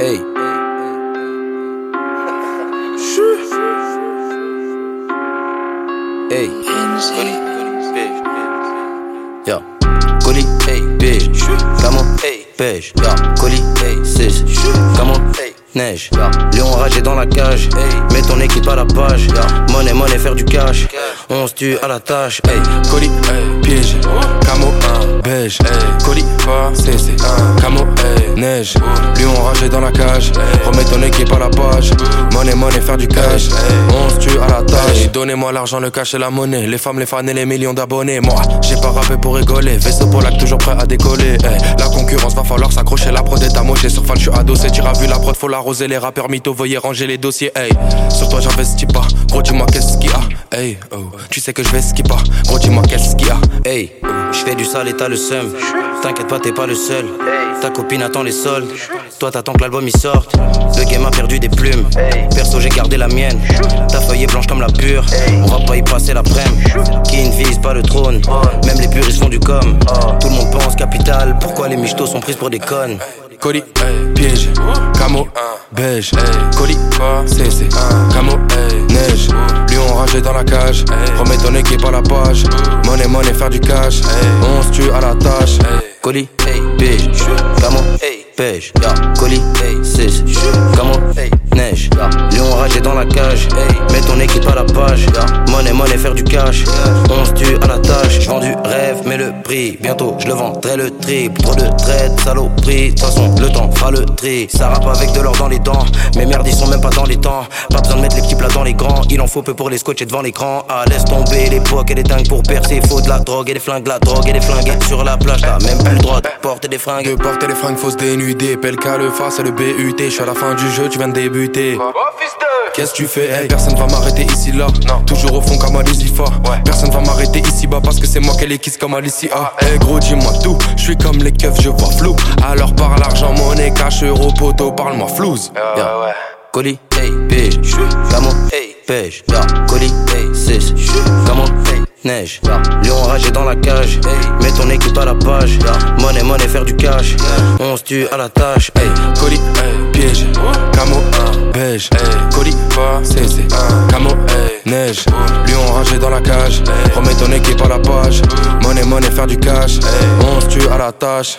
Hey. Hey. Yo. Colis. Hey. Beige. Camo. Hey. Beige. Yo. Colis. Hey. 6. Camo. Hey. Neige. Lion ragé dans la cage. Hey. Mets ton équipe à la page. Monnaie, faire du cash. On se tue à la tâche. Hey. Colis. Piège. Camo. Beige. Colis. CC. Camo. Neige. Lion ragé dans la cage. Remets ton équipe à la page. Monnaie, monnaie, faire du cash. On se tue à la tâche. Donnez-moi l'argent, le cash et la monnaie. Les femmes, les fans et les millions d'abonnés. Moi, j'ai pas rappé pour rigoler. Vaisseau pour lac, toujours prêt à décoller. La concurrence va falloir s'accrocher. La est à mocher. Sur fan, je suis adossé. As vu la prod, faut l'arroser. Les rappeurs mythos, veuillez ranger les dossiers. Hey, sur toi, j'investis pas. Gros, dis-moi qu'est-ce qu'il y a. Hey, oh, tu sais que je vais ski pas. Gros, dis-moi qu'est-ce qu'il y a. Hey, je fais du sale et t'as le seum. T'inquiète pas, t'es pas le seul. Ta copine attend les soldes. Toi, t'attends que l'album y sorte. Le game a perdu des plumes. Perso, j'ai gardé la mienne. Ta feuille est blanche comme la pure. On va pas y passer l'après-midi. Qui ne vise pas le trône. Même les puristes font du com. Tout le monde pense capital. Pourquoi les michtos sont prises pour des connes? Colis, piège, camo, beige, colis, CC, camo, neige, lion ragé dans la cage, remets ton équipe à la page, monnaie, monnaie, faire du cash, on se tue à la tâche, Colis, beige, camo, beige, colis, 6, camo, neige, lion dans la cage, mets ton équipe à la page, monnaie, monnaie, faire du cash, on se tue à la tâche, j'vends du rêve, mais le prix, bientôt je le vendrai le triple, trop de traite, saloperie, de toute façon le temps fera le tri, ça rappe avec de l'or dans les dents, mes merdes ils sont même pas dans les temps, pas besoin de mettre les petits plats dans les grands, il en faut peu pour les scotcher devant l'écran, ah laisse tomber l'époque, elle est dingue pour percer, faut de la drogue et des flingues, la drogue et des flingues, sur la plage, t'as même plus le droit de porter des fringues. de porter les fringues, faut se dénuder, Pelka le face et le BUT, je suis à la fin du jeu, tu viens de débuter. Qu'est-ce que tu fais? Hey, Personne va m'arrêter ici là. Toujours au fond comme Alicia Personne va m'arrêter ici bas Parce que c'est moi qui les kiss comme Alicia. Hey gros dis-moi tout. Je suis comme les keufs je vois flou. Alors par l'argent monnaie cash euro poteau Parle-moi flouze. Colis, hey, beige, camo, hey, beige, colis, hey, 6, camo, hey, neige, lion ragé dans la cage, mets ton équipe à la page, monnaie, monnaie, faire du cash, on se tue à la tâche, hey, Colis, piège, camo, neige, lion ragé dans la cage, remets ton équipe à la page, monnaie, monnaie, faire du cash, on se tue à la tâche.